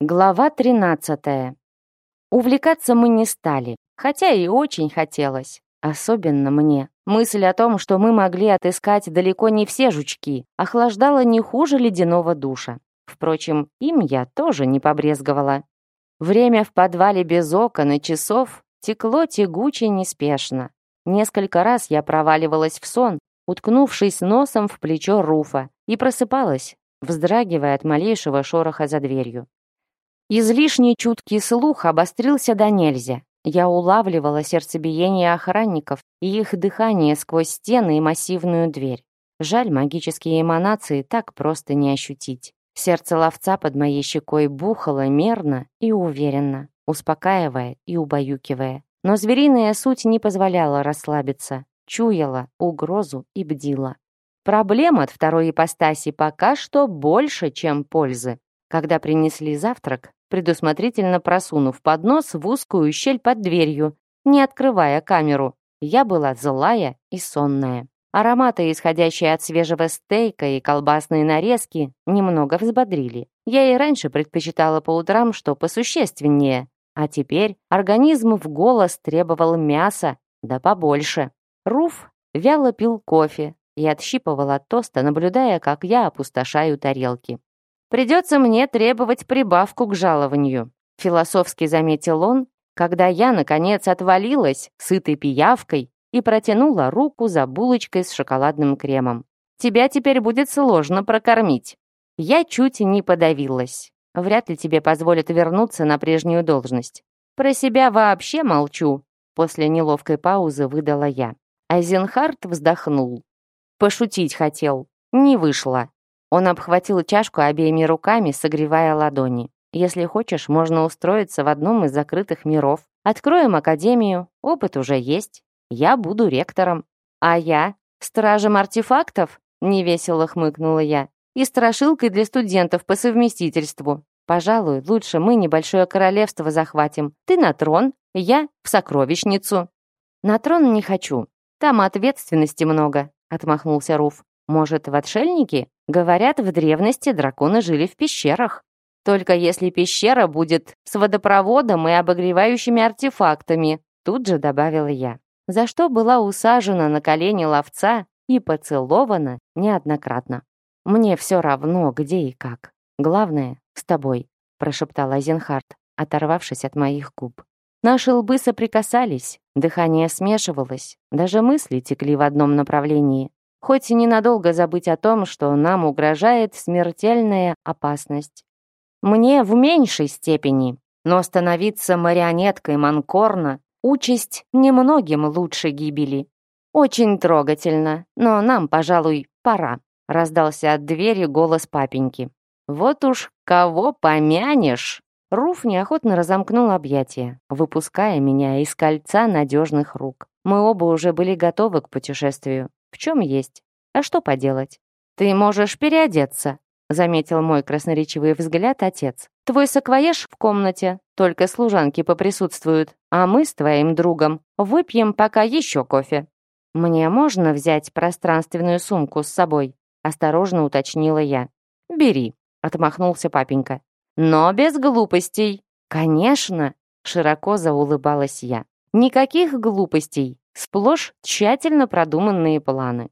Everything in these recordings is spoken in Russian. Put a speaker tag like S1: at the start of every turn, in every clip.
S1: Глава 13. Увлекаться мы не стали, хотя и очень хотелось. Особенно мне. Мысль о том, что мы могли отыскать далеко не все жучки, охлаждала не хуже ледяного душа. Впрочем, им я тоже не побрезговала. Время в подвале без окон и часов текло тягуче неспешно. Несколько раз я проваливалась в сон, уткнувшись носом в плечо Руфа, и просыпалась, вздрагивая от малейшего шороха за дверью. Излишне чуткий слух обострился до нельзя. Я улавливала сердцебиение охранников и их дыхание сквозь стены и массивную дверь. Жаль, магические эманации так просто не ощутить. Сердце ловца под моей щекой бухало мерно и уверенно, успокаивая и убаюкивая. Но звериная суть не позволяла расслабиться, чуяла угрозу и бдила. Проблем от второй ипостаси пока что больше, чем пользы. Когда принесли завтрак, предусмотрительно просунув поднос в узкую щель под дверью, не открывая камеру. Я была злая и сонная. Ароматы, исходящие от свежего стейка и колбасные нарезки, немного взбодрили. Я и раньше предпочитала по утрам что посущественнее, а теперь организм в голос требовал мяса, да побольше. Руф вяло пил кофе и отщипывал от тоста, наблюдая, как я опустошаю тарелки. Придется мне требовать прибавку к жалованию», — философски заметил он, когда я, наконец, отвалилась, сытой пиявкой, и протянула руку за булочкой с шоколадным кремом. «Тебя теперь будет сложно прокормить». Я чуть не подавилась. Вряд ли тебе позволят вернуться на прежнюю должность. Про себя вообще молчу. После неловкой паузы выдала я. Айзенхард вздохнул. Пошутить хотел. Не вышло. Он обхватил чашку обеими руками, согревая ладони. «Если хочешь, можно устроиться в одном из закрытых миров. Откроем академию, опыт уже есть. Я буду ректором. А я? Стражем артефактов?» Невесело хмыкнула я. «И страшилкой для студентов по совместительству. Пожалуй, лучше мы небольшое королевство захватим. Ты на трон, я в сокровищницу». «На трон не хочу. Там ответственности много», — отмахнулся Руф. «Может, в отшельники? Говорят, в древности драконы жили в пещерах. Только если пещера будет с водопроводом и обогревающими артефактами, тут же добавила я. За что была усажена на колени ловца и поцелована неоднократно. «Мне все равно, где и как. Главное, с тобой», прошептал Айзенхард, оторвавшись от моих губ. Наши лбы соприкасались, дыхание смешивалось, даже мысли текли в одном направлении хоть и ненадолго забыть о том, что нам угрожает смертельная опасность. Мне в меньшей степени, но становиться марионеткой Манкорна участь немногим лучше гибели. Очень трогательно, но нам, пожалуй, пора, раздался от двери голос папеньки. Вот уж кого помянешь! Руф неохотно разомкнул объятия, выпуская меня из кольца надежных рук. Мы оба уже были готовы к путешествию. В чем есть. А что поделать? Ты можешь переодеться, заметил мой красноречивый взгляд отец. Твой саквояж в комнате, только служанки поприсутствуют, а мы с твоим другом выпьем пока еще кофе. Мне можно взять пространственную сумку с собой? Осторожно уточнила я. Бери, отмахнулся папенька. Но без глупостей. Конечно, широко заулыбалась я. Никаких глупостей, сплошь тщательно продуманные планы.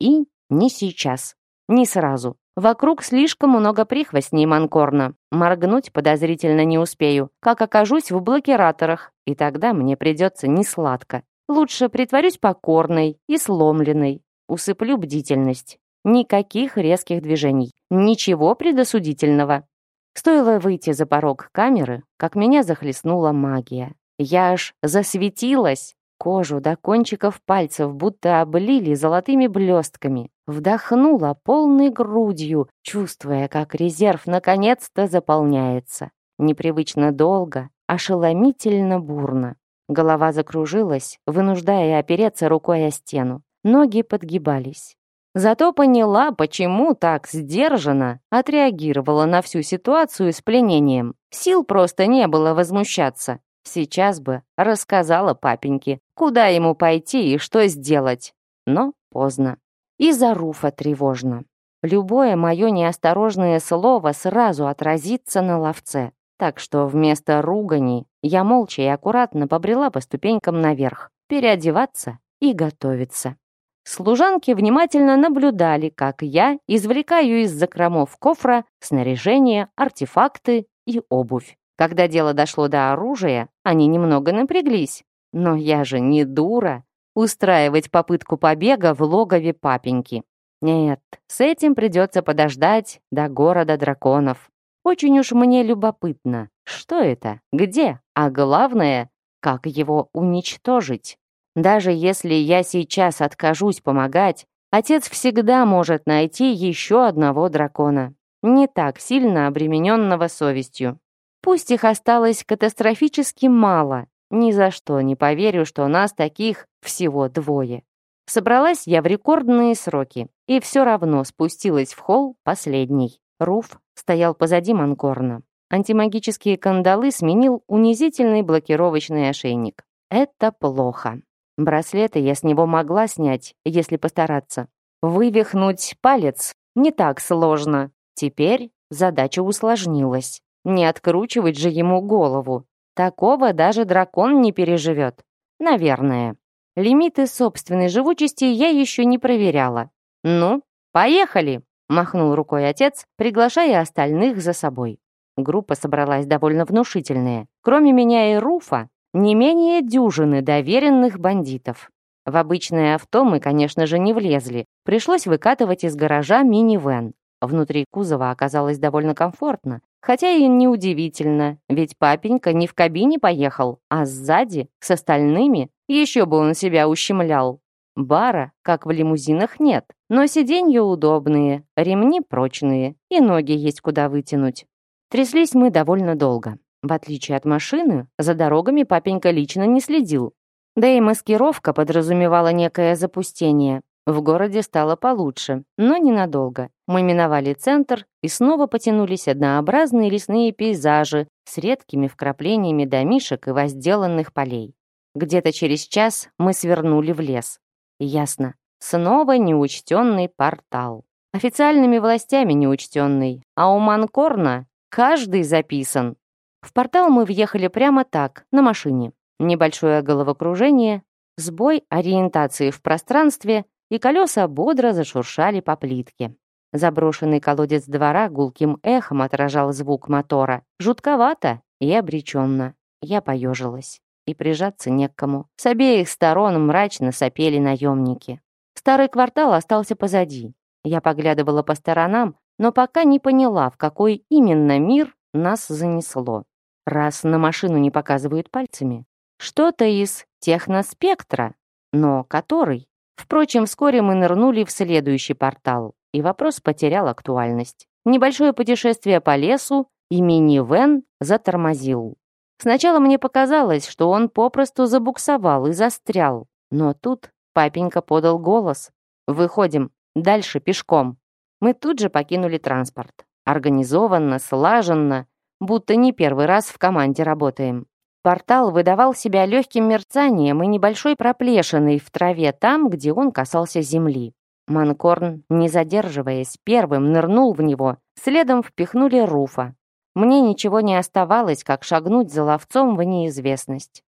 S1: И не сейчас, не сразу. Вокруг слишком много прихвостней Манкорна. Моргнуть подозрительно не успею, как окажусь в блокираторах, и тогда мне придется несладко. Лучше притворюсь покорной и сломленной. Усыплю бдительность. Никаких резких движений. Ничего предосудительного. Стоило выйти за порог камеры, как меня захлестнула магия. Я аж засветилась. Кожу до кончиков пальцев будто облили золотыми блестками. Вдохнула полной грудью, чувствуя, как резерв наконец-то заполняется. Непривычно долго, ошеломительно бурно. Голова закружилась, вынуждая опереться рукой о стену. Ноги подгибались. Зато поняла, почему так сдержанно отреагировала на всю ситуацию с пленением. Сил просто не было возмущаться. Сейчас бы рассказала папеньке, куда ему пойти и что сделать. Но поздно. И за Руфа тревожно. Любое мое неосторожное слово сразу отразится на ловце. Так что вместо ругани я молча и аккуратно побрела по ступенькам наверх, переодеваться и готовиться. Служанки внимательно наблюдали, как я извлекаю из закромов кофра снаряжение, артефакты и обувь. Когда дело дошло до оружия, они немного напряглись. Но я же не дура. Устраивать попытку побега в логове папеньки. Нет, с этим придется подождать до города драконов. Очень уж мне любопытно, что это, где, а главное, как его уничтожить. Даже если я сейчас откажусь помогать, отец всегда может найти еще одного дракона, не так сильно обремененного совестью. Пусть их осталось катастрофически мало, ни за что не поверю, что нас таких всего двое. Собралась я в рекордные сроки и все равно спустилась в холл последний. Руф стоял позади Манкорна. Антимагические кандалы сменил унизительный блокировочный ошейник. Это плохо. Браслеты я с него могла снять, если постараться. Вывихнуть палец не так сложно. Теперь задача усложнилась. Не откручивать же ему голову. Такого даже дракон не переживет. Наверное. Лимиты собственной живучести я еще не проверяла. «Ну, поехали!» — махнул рукой отец, приглашая остальных за собой. Группа собралась довольно внушительная. Кроме меня и Руфа, не менее дюжины доверенных бандитов. В обычное авто мы, конечно же, не влезли. Пришлось выкатывать из гаража мини-вэн. Внутри кузова оказалось довольно комфортно, хотя и неудивительно, ведь папенька не в кабине поехал, а сзади, с остальными, еще бы он себя ущемлял. Бара, как в лимузинах, нет, но сиденья удобные, ремни прочные и ноги есть куда вытянуть. Тряслись мы довольно долго. В отличие от машины, за дорогами папенька лично не следил. Да и маскировка подразумевала некое запустение. В городе стало получше, но ненадолго. Мы миновали центр и снова потянулись однообразные лесные пейзажи с редкими вкраплениями домишек и возделанных полей. Где-то через час мы свернули в лес. Ясно. Снова неучтенный портал. Официальными властями неучтенный, а у Манкорна каждый записан. В портал мы въехали прямо так, на машине. Небольшое головокружение, сбой ориентации в пространстве, и колеса бодро зашуршали по плитке. Заброшенный колодец двора гулким эхом отражал звук мотора. Жутковато и обреченно. Я поежилась. И прижаться не к кому. С обеих сторон мрачно сопели наемники. Старый квартал остался позади. Я поглядывала по сторонам, но пока не поняла, в какой именно мир нас занесло раз на машину не показывают пальцами. Что-то из техноспектра, но который? Впрочем, вскоре мы нырнули в следующий портал, и вопрос потерял актуальность. Небольшое путешествие по лесу, и мини-вен затормозил. Сначала мне показалось, что он попросту забуксовал и застрял, но тут папенька подал голос. «Выходим, дальше пешком». Мы тут же покинули транспорт. Организованно, слаженно, будто не первый раз в команде работаем. Портал выдавал себя легким мерцанием и небольшой проплешиной в траве там, где он касался земли. Манкорн, не задерживаясь, первым нырнул в него, следом впихнули Руфа. Мне ничего не оставалось, как шагнуть за ловцом в неизвестность.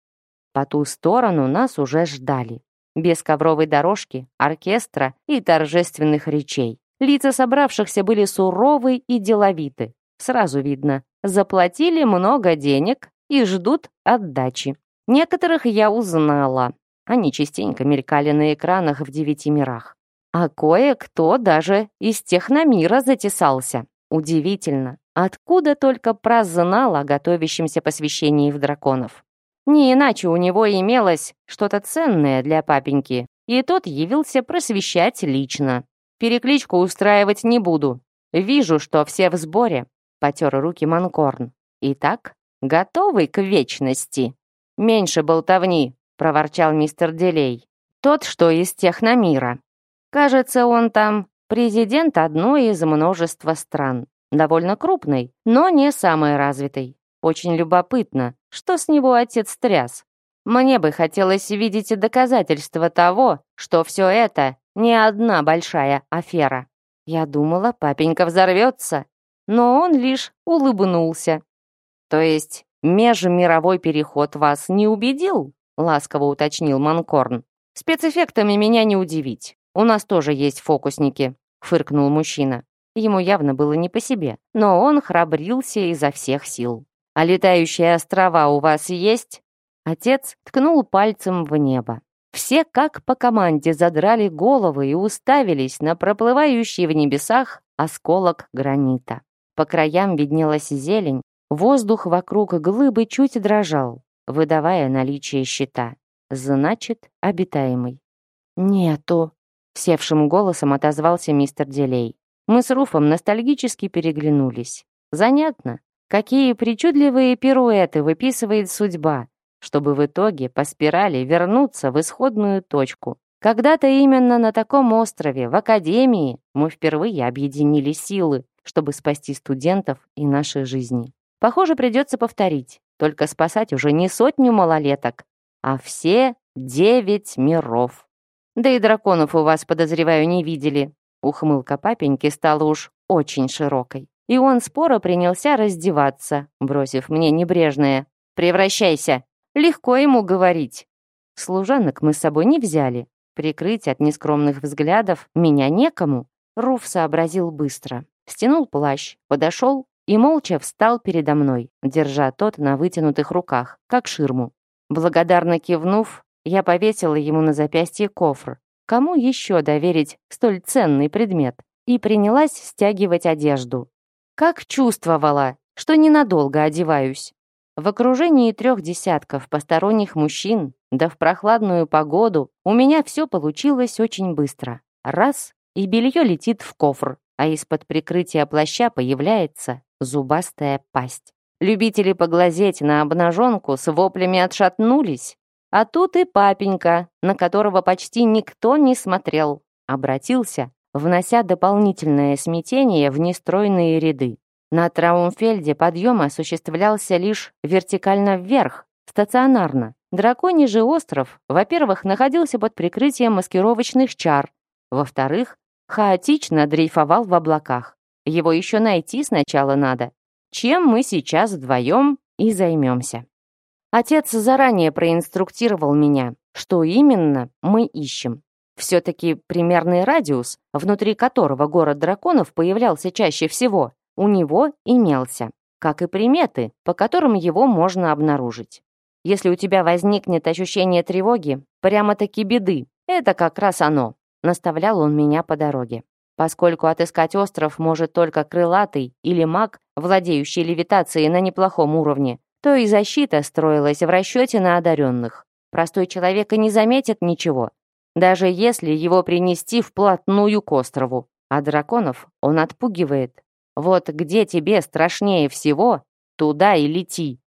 S1: По ту сторону нас уже ждали. Без ковровой дорожки, оркестра и торжественных речей. Лица собравшихся были суровы и деловиты. Сразу видно, заплатили много денег и ждут отдачи. Некоторых я узнала. Они частенько мелькали на экранах в девяти мирах. А кое-кто даже из техномира затесался. Удивительно, откуда только прознал о готовящемся посвящении в драконов. Не иначе у него имелось что-то ценное для папеньки, и тот явился просвещать лично. Перекличку устраивать не буду. Вижу, что все в сборе потер руки Манкорн. «Итак, готовый к вечности?» «Меньше болтовни», — проворчал мистер Делей. «Тот, что из техномира. Кажется, он там президент одной из множества стран. Довольно крупный, но не самой развитой. Очень любопытно, что с него отец тряс. Мне бы хотелось видеть доказательства того, что все это не одна большая афера. Я думала, папенька взорвется, но он лишь улыбнулся. То есть межмировой переход вас не убедил? Ласково уточнил Манкорн. Спецэффектами меня не удивить. У нас тоже есть фокусники, фыркнул мужчина. Ему явно было не по себе, но он храбрился изо всех сил. «А летающие острова у вас есть?» Отец ткнул пальцем в небо. Все как по команде задрали головы и уставились на проплывающий в небесах осколок гранита. По краям виднелась зелень, воздух вокруг глыбы чуть дрожал, выдавая наличие щита. Значит, обитаемый. «Нету», — севшим голосом отозвался мистер Дилей. Мы с Руфом ностальгически переглянулись. Занятно, какие причудливые пируэты выписывает судьба, чтобы в итоге по спирали вернуться в исходную точку. Когда-то именно на таком острове, в Академии, мы впервые объединили силы, чтобы спасти студентов и наши жизни. Похоже, придется повторить, только спасать уже не сотню малолеток, а все девять миров. Да и драконов у вас, подозреваю, не видели. Ухмылка папеньки стала уж очень широкой. И он споро принялся раздеваться, бросив мне небрежное «Превращайся!» Легко ему говорить. Служанок мы с собой не взяли. Прикрыть от нескромных взглядов меня некому. Руф сообразил быстро. Стянул плащ, подошел и молча встал передо мной, держа тот на вытянутых руках, как ширму. Благодарно кивнув, я повесила ему на запястье кофр. Кому еще доверить столь ценный предмет? И принялась стягивать одежду. Как чувствовала, что ненадолго одеваюсь. В окружении трех десятков посторонних мужчин, да в прохладную погоду, у меня все получилось очень быстро. Раз, и белье летит в кофр, а из-под прикрытия плаща появляется зубастая пасть. Любители поглазеть на обнаженку с воплями отшатнулись. А тут и папенька, на которого почти никто не смотрел, обратился, внося дополнительное смятение в нестройные ряды. На Траумфельде подъем осуществлялся лишь вертикально вверх, стационарно. Драконий же остров, во-первых, находился под прикрытием маскировочных чар, во-вторых, хаотично дрейфовал в облаках. Его еще найти сначала надо. Чем мы сейчас вдвоем и займемся. Отец заранее проинструктировал меня, что именно мы ищем. Все-таки примерный радиус, внутри которого город драконов появлялся чаще всего, у него имелся, как и приметы, по которым его можно обнаружить. Если у тебя возникнет ощущение тревоги, прямо-таки беды, это как раз оно, наставлял он меня по дороге. Поскольку отыскать остров может только крылатый или маг, владеющий левитацией на неплохом уровне, то и защита строилась в расчете на одаренных. Простой человек и не заметит ничего, даже если его принести вплотную к острову. А драконов он отпугивает, вот где тебе страшнее всего, туда и лети.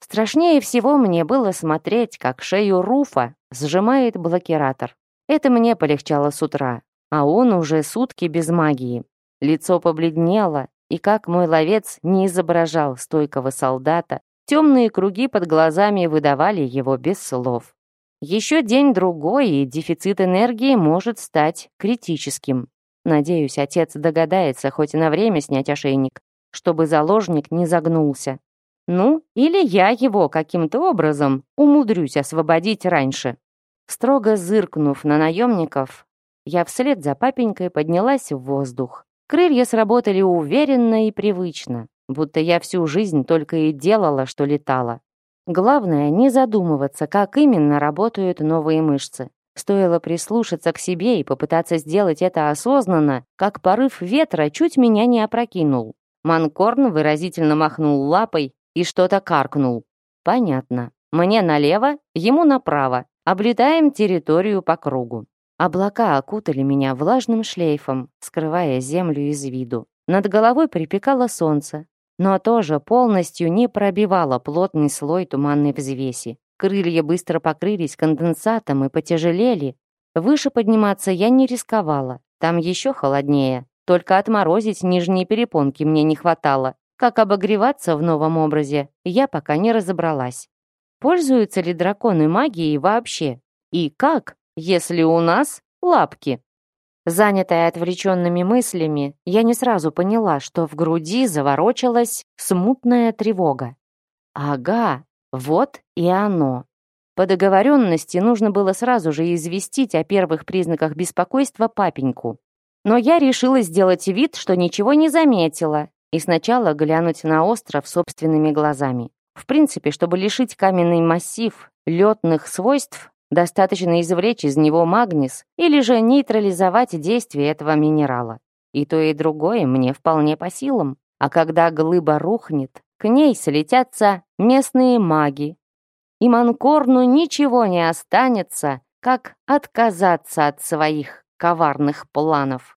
S1: Страшнее всего мне было смотреть, как шею Руфа сжимает блокиратор. Это мне полегчало с утра, а он уже сутки без магии. Лицо побледнело, и как мой ловец не изображал стойкого солдата, темные круги под глазами выдавали его без слов. Еще день-другой, и дефицит энергии может стать критическим. Надеюсь, отец догадается хоть на время снять ошейник, чтобы заложник не загнулся. Ну, или я его каким-то образом умудрюсь освободить раньше. Строго зыркнув на наемников, я вслед за папенькой поднялась в воздух. Крылья сработали уверенно и привычно, будто я всю жизнь только и делала, что летала. Главное, не задумываться, как именно работают новые мышцы. Стоило прислушаться к себе и попытаться сделать это осознанно, как порыв ветра чуть меня не опрокинул. Манкорн выразительно махнул лапой и что-то каркнул. Понятно. Мне налево, ему направо. Облетаем территорию по кругу. Облака окутали меня влажным шлейфом, скрывая землю из виду. Над головой припекало солнце, но тоже полностью не пробивало плотный слой туманной взвеси. Крылья быстро покрылись конденсатом и потяжелели. Выше подниматься я не рисковала. Там еще холоднее. Только отморозить нижние перепонки мне не хватало. Как обогреваться в новом образе, я пока не разобралась. Пользуются ли драконы магией вообще? И как, если у нас лапки? Занятая отвлеченными мыслями, я не сразу поняла, что в груди заворочилась смутная тревога. Ага, вот и оно. По договоренности нужно было сразу же известить о первых признаках беспокойства папеньку. Но я решила сделать вид, что ничего не заметила, и сначала глянуть на остров собственными глазами. В принципе, чтобы лишить каменный массив летных свойств, достаточно извлечь из него магнис или же нейтрализовать действие этого минерала. И то, и другое мне вполне по силам. А когда глыба рухнет, к ней слетятся местные маги. И Манкорну ничего не останется, как отказаться от своих коварных планов.